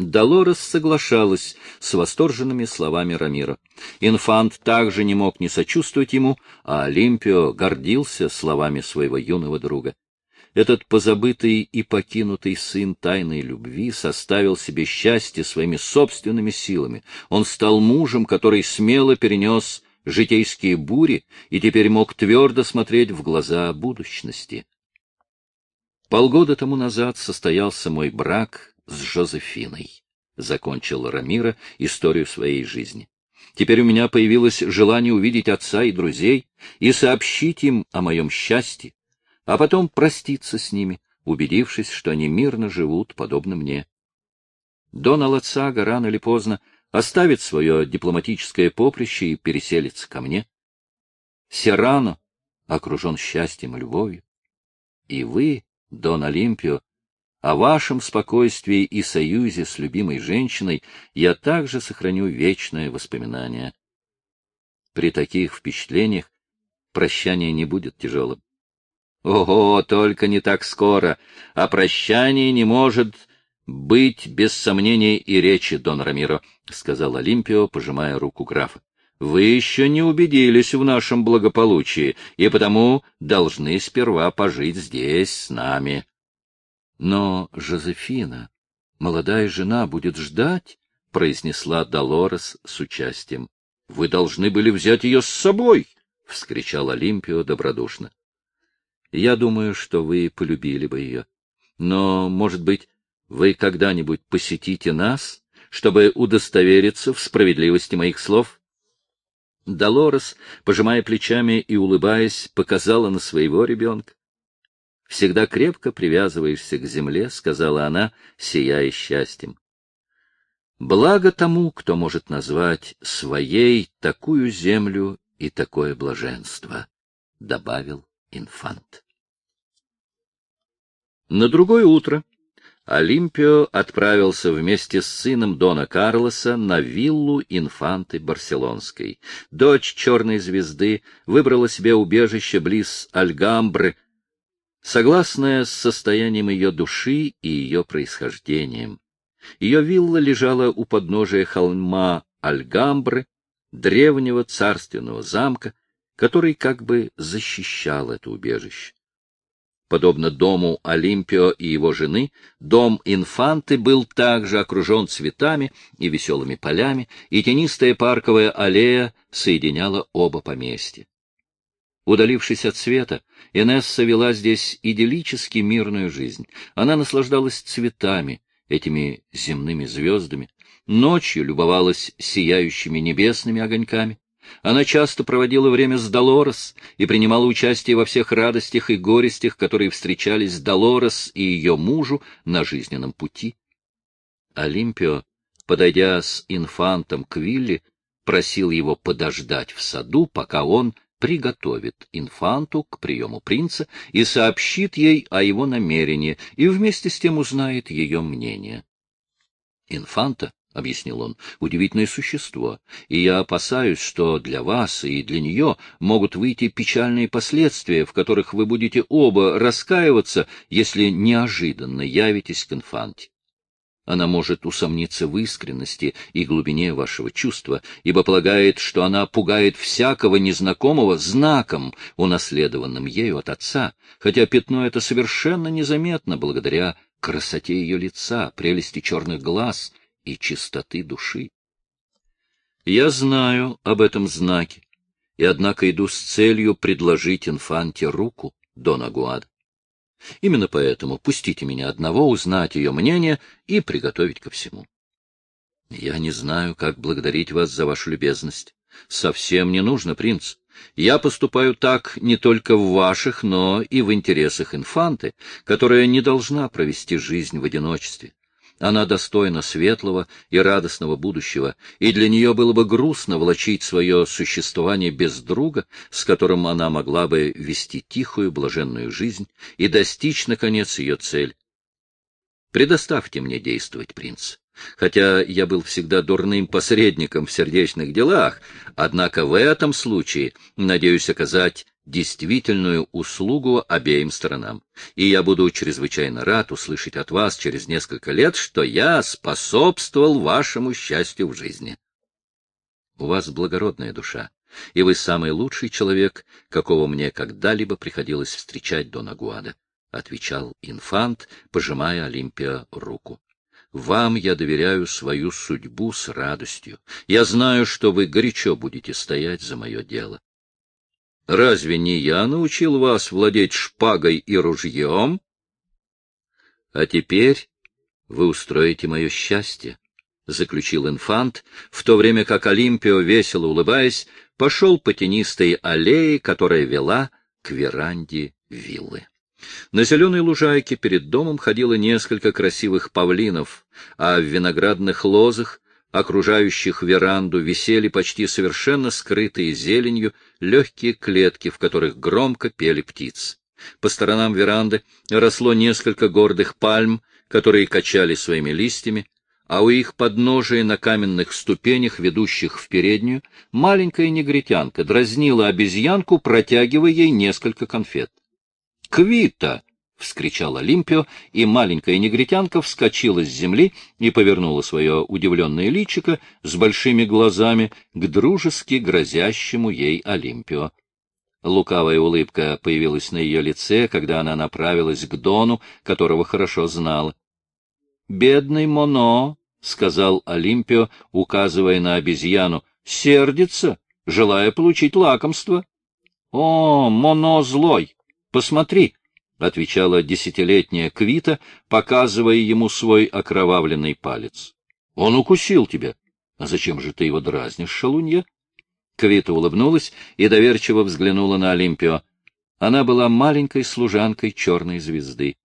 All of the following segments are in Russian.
Долорес соглашалась с восторженными словами Рамира. Инфант также не мог не сочувствовать ему, а Олимпио гордился словами своего юного друга. Этот позабытый и покинутый сын тайной любви составил себе счастье своими собственными силами. Он стал мужем, который смело перенес житейские бури и теперь мог твердо смотреть в глаза будущности. Полгода тому назад состоялся мой брак с Жозефиной, — закончил Рамира историю своей жизни. Теперь у меня появилось желание увидеть отца и друзей и сообщить им о моем счастье, а потом проститься с ними, убедившись, что они мирно живут, подобно мне. Дон Алацага рано или поздно оставит свое дипломатическое поприще и переселится ко мне. Серрано окружен счастьем и любовью. И вы, Дон Олимпио, о вашем спокойствии и союзе с любимой женщиной я также сохраню вечное воспоминание. При таких впечатлениях прощание не будет тяжелым. Ого, только не так скоро. О прощании не может быть без сомнения и речи, Дон Рамиро, — сказал Олимпио, пожимая руку графа. Вы еще не убедились в нашем благополучии, и потому должны сперва пожить здесь с нами. Но Жозефина, молодая жена, будет ждать, — произнесла Долорес с участием. — Вы должны были взять ее с собой! — вскричал Олимпио добродушно. — Я думаю, что вы полюбили бы ее. Но, может быть, вы когда-нибудь посетите нас, чтобы удостовериться в справедливости моих слов? Долорес, пожимая плечами и улыбаясь, показала на своего ребенка всегда крепко привязываешься к земле, — сказала она, сияя счастьем. Благо тому, кто может назвать своей такую землю и такое блаженство, — добавил инфант. На другое утро Олимпио отправился вместе с сыном Дона Карлоса на виллу инфанты Барселонской. Дочь черной звезды выбрала себе убежище близ Альгамбры, согласная с состоянием ее души и ее происхождением. Ее вилла лежала у подножия холма Альгамбры, древнего царственного замка, который как бы защищал это убежище. Подобно дому Олимпио и его жены, дом инфанты был также окружен цветами и веселыми полями, и тенистая парковая аллея соединяла оба поместья. Удалившись от света, Инесса вела здесь идиллически мирную жизнь. Она наслаждалась цветами, этими земными звездами, ночью любовалась сияющими небесными огоньками. Она часто проводила время с Долорес и принимала участие во всех радостях и горестях, которые встречались Долорес и ее мужу на жизненном пути. Олимпио, подойдя с инфантом к Вилли, просил его подождать в саду, пока он приготовит инфанту к приему принца и сообщит ей о его намерении, и вместе с тем узнает ее мнение. Инфанта, — объяснил он, — удивительное существо, и я опасаюсь, что для вас и для нее могут выйти печальные последствия, в которых вы будете оба раскаиваться, если неожиданно явитесь к инфанте. Она может усомниться в искренности и глубине вашего чувства, ибо полагает, что она пугает всякого незнакомого знаком, унаследованным ею от отца, хотя пятно это совершенно незаметно благодаря красоте ее лица, прелести черных глаз и чистоты души. Я знаю об этом знаке, и однако иду с целью предложить инфанте руку, Дон Агуад. Именно поэтому пустите меня одного узнать ее мнение и приготовить ко всему. Я не знаю, как благодарить вас за вашу любезность. Совсем не нужно, принц. Я поступаю так не только в ваших, но и в интересах инфанты, которая не должна провести жизнь в одиночестве. Она достойна светлого и радостного будущего, и для нее было бы грустно влачить свое существование без друга, с которым она могла бы вести тихую, блаженную жизнь и достичь, наконец, ее цель. Предоставьте мне действовать, принц. Хотя я был всегда дурным посредником в сердечных делах, однако в этом случае надеюсь оказать действительную услугу обеим сторонам. И я буду чрезвычайно рад услышать от вас через несколько лет, что я способствовал вашему счастью в жизни. У вас благородная душа, и вы самый лучший человек, какого мне когда-либо приходилось встречать до Нагуада, — отвечал инфант, пожимая Олимпия руку. Вам я доверяю свою судьбу с радостью. Я знаю, что вы горячо будете стоять за мое дело. Разве не я научил вас владеть шпагой и ружьем? А теперь вы устроите мое счастье, — заключил инфант, в то время как Олимпио, весело улыбаясь, пошел по тенистой аллее, которая вела к веранде виллы. На зеленой лужайке перед домом ходило несколько красивых павлинов, а в виноградных лозах, окружающих веранду, висели почти совершенно скрытые зеленью легкие клетки, в которых громко пели птицы. По сторонам веранды росло несколько гордых пальм, которые качали своими листьями, а у их подножия на каменных ступенях, ведущих в переднюю, маленькая негритянка дразнила обезьянку, протягивая ей несколько конфет. «Квита!» — вскричал Олимпио, и маленькая негритянка вскочила с земли и повернула свое удивленное личико с большими глазами к дружески грозящему ей Олимпио. Лукавая улыбка появилась на ее лице, когда она направилась к Дону, которого хорошо знала. — Бедный Моно, — сказал Олимпио, указывая на обезьяну, — сердится, желая получить лакомство. — О, Моно злой! Посмотри, — отвечала десятилетняя Квита, показывая ему свой окровавленный палец. — Он укусил тебя. А зачем же ты его дразнишь, шалунья? Квита улыбнулась и доверчиво взглянула на Олимпио. Она была маленькой служанкой черной звезды.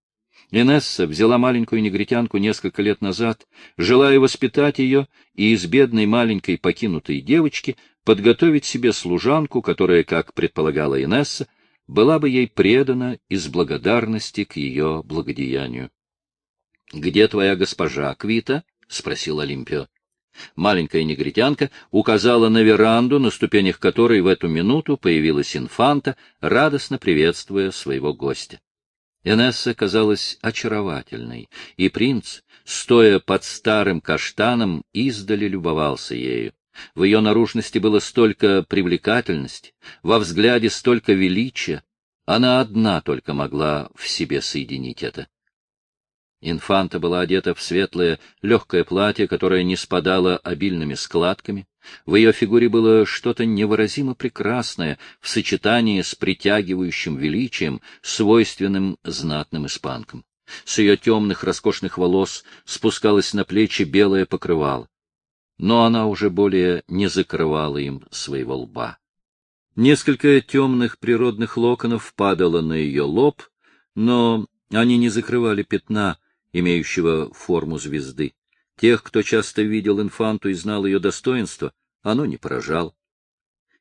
Инесса взяла маленькую негритянку несколько лет назад, желая воспитать ее и из бедной маленькой покинутой девочки подготовить себе служанку, которая, как предполагала Инесса, была бы ей предана из благодарности к ее благодеянию. — Где твоя госпожа, Квита? — спросил Олимпио. Маленькая негритянка указала на веранду, на ступенях которой в эту минуту появилась инфанта, радостно приветствуя своего гостя. Энесса казалась очаровательной, и принц, стоя под старым каштаном, издали любовался ею. В ее наружности было столько привлекательности, во взгляде столько величия. Она одна только могла в себе соединить это. Инфанта была одета в светлое, легкое платье, которое не спадало обильными складками. В ее фигуре было что-то невыразимо прекрасное в сочетании с притягивающим величием, свойственным знатным испанкам. С ее темных роскошных волос спускалось на плечи белое покрывало но она уже более не закрывала им своего лба. Несколько темных природных локонов падало на ее лоб, но они не закрывали пятна, имеющего форму звезды. Тех, кто часто видел инфанту и знал ее достоинство, оно не поражало.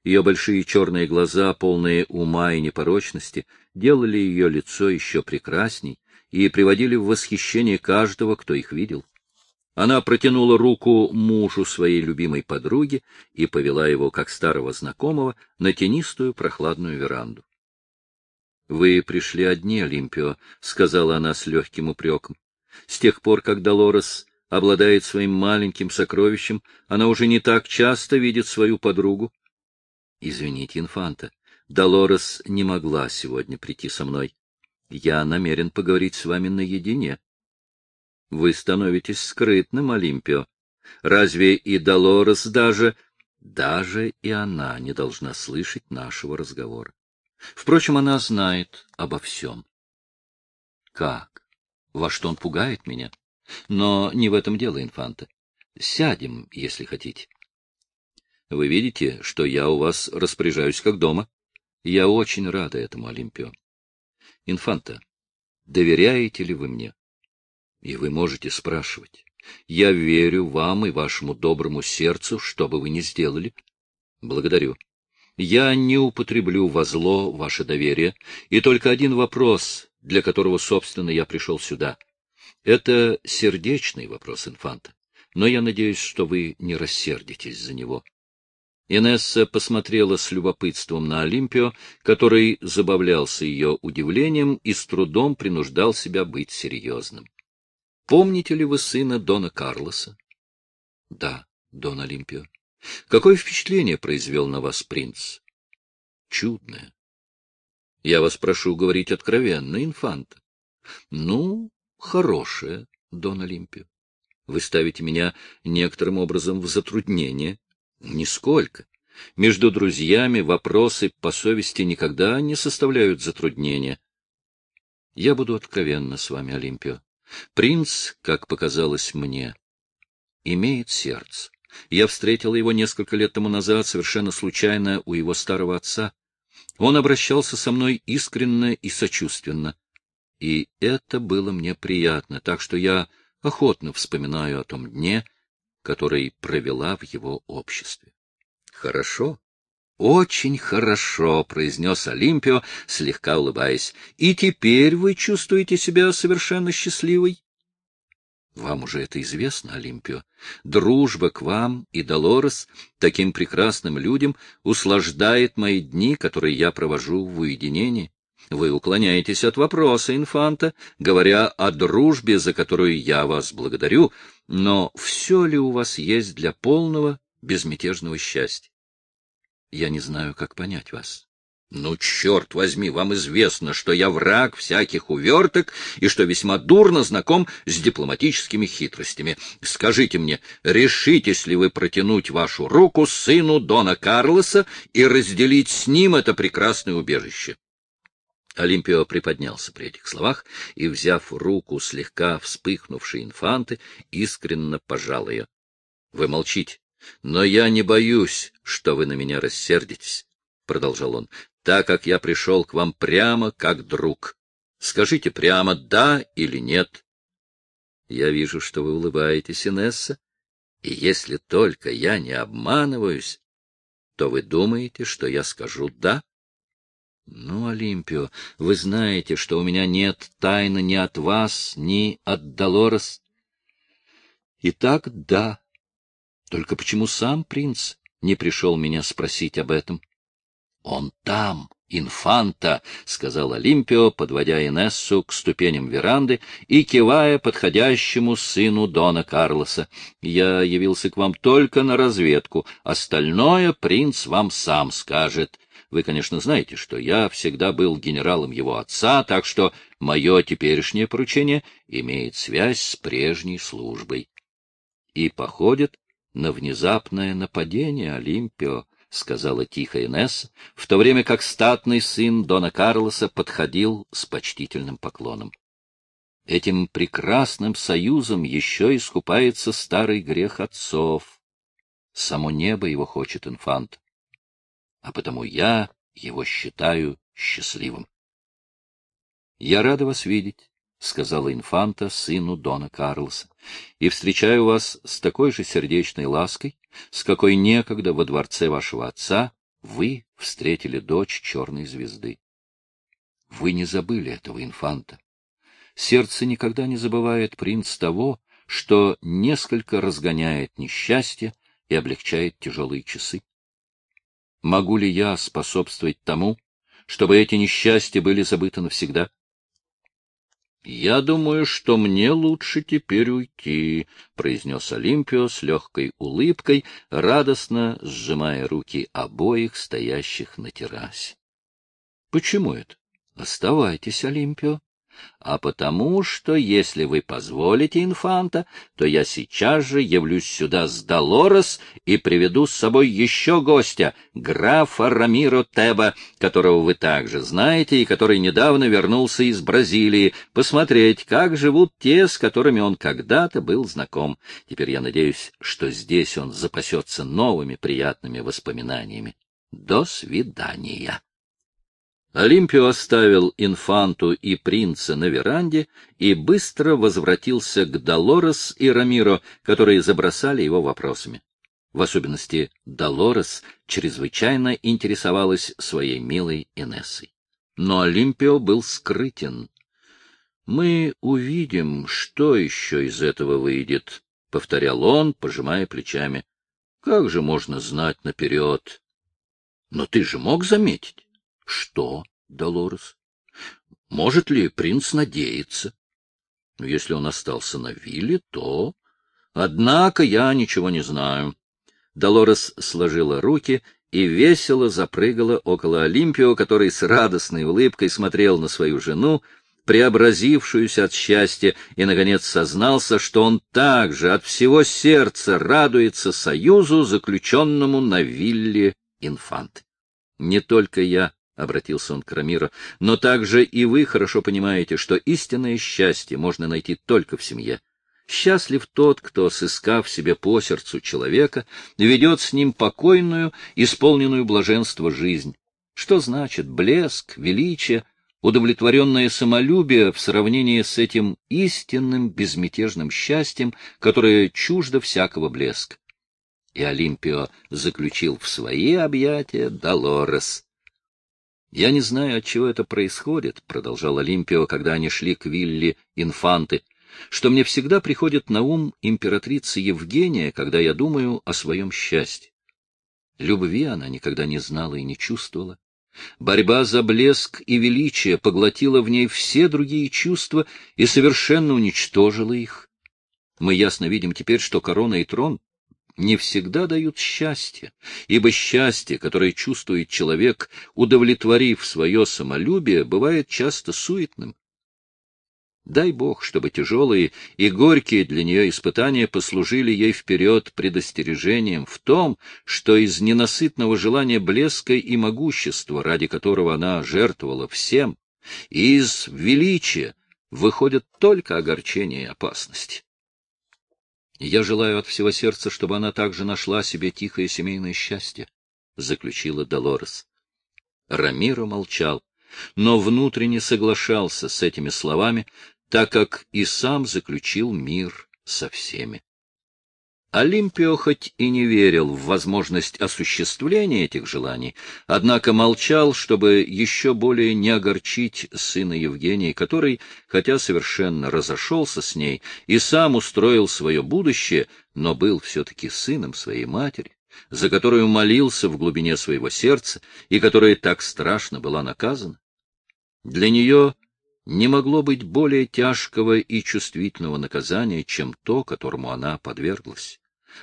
Ее большие черные глаза, полные ума и непорочности, делали ее лицо еще прекрасней и приводили в восхищение каждого, кто их видел. Она протянула руку мужу своей любимой подруги и повела его, как старого знакомого, на тенистую прохладную веранду. — Вы пришли одни, Олимпио, — сказала она с легким упреком. С тех пор, как Долорес обладает своим маленьким сокровищем, она уже не так часто видит свою подругу. — Извините, инфанта, Долорес не могла сегодня прийти со мной. Я намерен поговорить с вами наедине. Вы становитесь скрытным, Олимпио. Разве и Долорес даже... Даже и она не должна слышать нашего разговора. Впрочем, она знает обо всем. Как? Во что он пугает меня? Но не в этом дело, инфанта. Сядем, если хотите. Вы видите, что я у вас распоряжаюсь как дома. Я очень рада этому, Олимпио. Инфанта, доверяете ли вы мне? И вы можете спрашивать. Я верю вам и вашему доброму сердцу, что бы вы ни сделали. Благодарю. Я не употреблю во зло ваше доверие, и только один вопрос, для которого, собственно, я пришел сюда. Это сердечный вопрос, инфанта, но я надеюсь, что вы не рассердитесь за него. Инесса посмотрела с любопытством на Олимпио, который забавлялся ее удивлением и с трудом принуждал себя быть серьезным. — Помните ли вы сына Дона Карлоса? — Да, Дон Олимпио. — Какое впечатление произвел на вас принц? — Чудное. — Я вас прошу говорить откровенно, инфанта. — Ну, хорошее, Дон Олимпио. Вы ставите меня некоторым образом в затруднение. Нисколько. Между друзьями вопросы по совести никогда не составляют затруднения. Я буду откровенна с вами, Олимпио. Принц, как показалось мне, имеет сердце. Я встретила его несколько лет тому назад совершенно случайно у его старого отца. Он обращался со мной искренне и сочувственно. И это было мне приятно, так что я охотно вспоминаю о том дне, который провела в его обществе. — Хорошо, очень хорошо, — произнес Олимпио, слегка улыбаясь. — И теперь вы чувствуете себя совершенно счастливой? Вам уже это известно, Олимпио. Дружба к вам и Долорес, таким прекрасным людям, услаждает мои дни, которые я провожу в уединении. Вы уклоняетесь от вопроса, инфанта, говоря о дружбе, за которую я вас благодарю, но все ли у вас есть для полного, безмятежного счастья? Я не знаю, как понять вас. Ну, черт возьми, вам известно, что я враг всяких уверток и что весьма дурно знаком с дипломатическими хитростями. Скажите мне, решитесь ли вы протянуть вашу руку сыну Дона Карлоса и разделить с ним это прекрасное убежище? Олимпио приподнялся при этих словах и, взяв руку слегка вспыхнувшей инфанты, искренно пожал ее. — Вы молчите, но я не боюсь, что вы на меня рассердитесь, — продолжал он, — так как я пришел к вам прямо как друг. Скажите прямо, да или нет. Я вижу, что вы улыбаетесь, Инесса, и если только я не обманываюсь, то вы думаете, что я скажу «да»? — Ну, Олимпио, вы знаете, что у меня нет тайны ни от вас, ни от Долорес. — Итак, да. Только почему сам принц не пришел меня спросить об этом? — Он там, инфанта, — сказал Олимпио, подводя Инессу к ступеням веранды и кивая подходящему сыну Дона Карлоса. — Я явился к вам только на разведку, остальное принц вам сам скажет. — вы, конечно, знаете, что я всегда был генералом его отца, так что мое теперешнее поручение имеет связь с прежней службой. И походит на внезапное нападение Олимпио, — сказала тихо Инесса, в то время как статный сын Дона Карлоса подходил с почтительным поклоном. Этим прекрасным союзом еще искупается старый грех отцов. Само небо его хочет, инфант а потому я его считаю счастливым. — Я рада вас видеть, — сказала инфанта сыну Дона Карлоса, — и встречаю вас с такой же сердечной лаской, с какой некогда во дворце вашего отца вы встретили дочь черной звезды. Вы не забыли этого инфанта. Сердце никогда не забывает принц того, что несколько разгоняет несчастье и облегчает тяжелые часы. Могу ли я способствовать тому, чтобы эти несчастья были забыты навсегда? — Я думаю, что мне лучше теперь уйти, — произнес Олимпио с легкой улыбкой, радостно сжимая руки обоих стоящих на террасе. — Почему это? — Оставайтесь, Олимпио а потому что, если вы позволите, инфанта, то я сейчас же явлюсь сюда с Долорес и приведу с собой еще гостя, графа Рамиро Теба, которого вы также знаете и который недавно вернулся из Бразилии, посмотреть, как живут те, с которыми он когда-то был знаком. Теперь я надеюсь, что здесь он запасется новыми приятными воспоминаниями. До свидания. Олимпио оставил инфанту и принца на веранде и быстро возвратился к Долорес и Рамиро, которые забросали его вопросами. В особенности Долорес чрезвычайно интересовалась своей милой Инессой. Но Олимпио был скрытен. «Мы увидим, что еще из этого выйдет», — повторял он, пожимая плечами. Как же можно знать наперед? Но ты же мог заметить. Что, Долорес? Может ли принц надеяться? Ну, если он остался на вилле, то... Однако я ничего не знаю. Долорес сложила руки и весело запрыгала около Олимпио, который с радостной улыбкой смотрел на свою жену, преобразившуюся от счастья, и, наконец, сознался, что он также от всего сердца радуется союзу, заключенному на вилле инфанты. Не только я, — обратился он к Рамиру, — но также и вы хорошо понимаете, что истинное счастье можно найти только в семье. Счастлив тот, кто, сыскав себе по сердцу человека, ведет с ним покойную, исполненную блаженство жизнь. Что значит блеск, величие, удовлетворенное самолюбие в сравнении с этим истинным безмятежным счастьем, которое чуждо всякого блеска? И Олимпио заключил в свои объятия Долорес. «Я не знаю, от чего это происходит», — продолжал Олимпио, когда они шли к вилле инфанты, «что мне всегда приходит на ум императрица Евгения, когда я думаю о своем счастье. Любви она никогда не знала и не чувствовала. Борьба за блеск и величие поглотила в ней все другие чувства и совершенно уничтожила их. Мы ясно видим теперь, что корона и трон не всегда дают счастье, ибо счастье, которое чувствует человек, удовлетворив свое самолюбие, бывает часто суетным. Дай Бог, чтобы тяжелые и горькие для нее испытания послужили ей вперед предостережением в том, что из ненасытного желания блеска и могущества, ради которого она жертвовала всем, из величия выходят только огорчение и опасность. Я желаю от всего сердца, чтобы она также нашла себе тихое семейное счастье, — заключила Долорес. Рамиро молчал, но внутренне соглашался с этими словами, так как и сам заключил мир со всеми. Олимпио хоть и не верил в возможность осуществления этих желаний, однако молчал, чтобы еще более не огорчить сына Евгении, который, хотя совершенно разошелся с ней и сам устроил свое будущее, но был все-таки сыном своей матери, за которую молился в глубине своего сердца и которая так страшно была наказана. Для нее не могло быть более тяжкого и чувствительного наказания, чем то, которому она подверглась.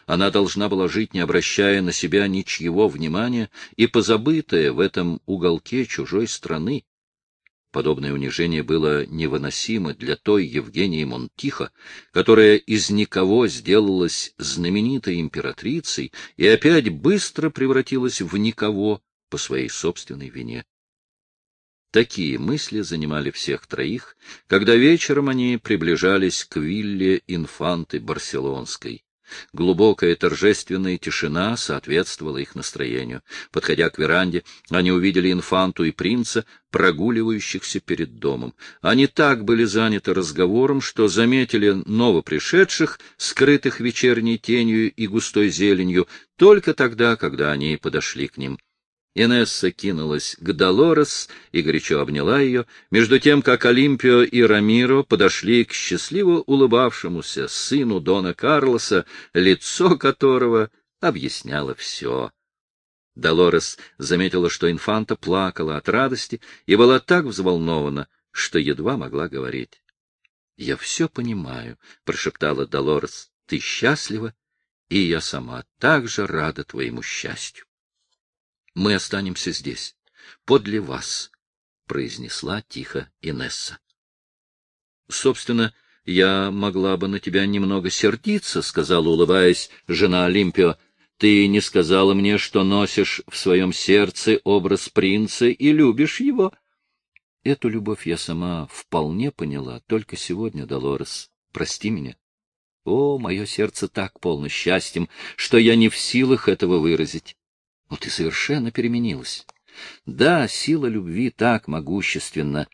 Она должна была жить, не обращая на себя ничьего внимания и позабытая в этом уголке чужой страны. Подобное унижение было невыносимо для той Евгении Монтихо, которая из никого сделалась знаменитой императрицей и опять быстро превратилась в никого по своей собственной вине. Такие мысли занимали всех троих, когда вечером они приближались к вилле инфанты Барселонской. Глубокая торжественная тишина соответствовала их настроению. Подходя к веранде, они увидели инфанту и принца, прогуливающихся перед домом. Они так были заняты разговором, что заметили новопришедших, скрытых вечерней тенью и густой зеленью, только тогда, когда они подошли к ним. Инесса кинулась к Долорес и горячо обняла ее, между тем, как Олимпио и Рамиро подошли к счастливо улыбавшемуся сыну Дона Карлоса, лицо которого объясняло все. Долорес заметила, что инфанта плакала от радости и была так взволнована, что едва могла говорить. — Я все понимаю, — прошептала Долорес. — Ты счастлива, и я сама также рада твоему счастью. Мы останемся здесь, подле вас, — произнесла тихо Инесса. — Собственно, я могла бы на тебя немного сердиться, — сказала, улыбаясь, жена Олимпио. — Ты не сказала мне, что носишь в своем сердце образ принца и любишь его. Эту любовь я сама вполне поняла только сегодня, Долорес. Прости меня. О, мое сердце так полно счастьем, что я не в силах этого выразить. Но ты совершенно переменилась. Да, сила любви так могущественна.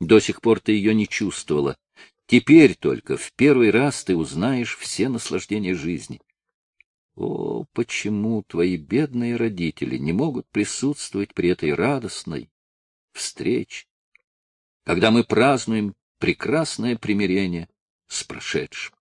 До сих пор ты ее не чувствовала. Теперь только в первый раз ты узнаешь все наслаждения жизни. О, почему твои бедные родители не могут присутствовать при этой радостной встрече, когда мы празднуем прекрасное примирение с прошедшим?